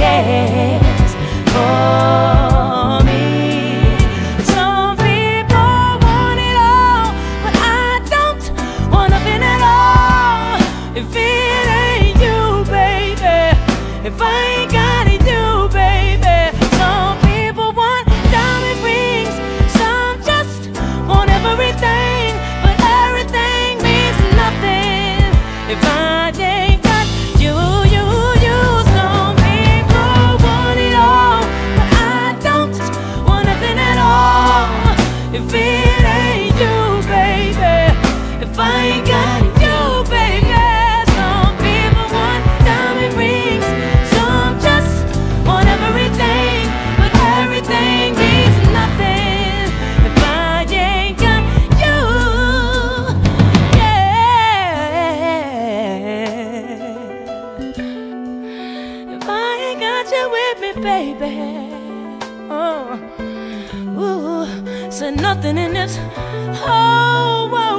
cares for me. Some people want it all, but I don't want nothing at all. If it ain't you, baby, if I ain't got baby. Oh, ooh, said nothing in this whole world.